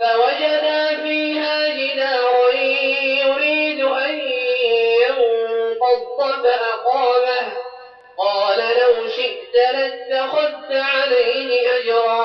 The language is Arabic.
فوجدا فيها جدارا يريد أن ينقض فأقامه. قال لو شئت لاتخذت عليه أجرا.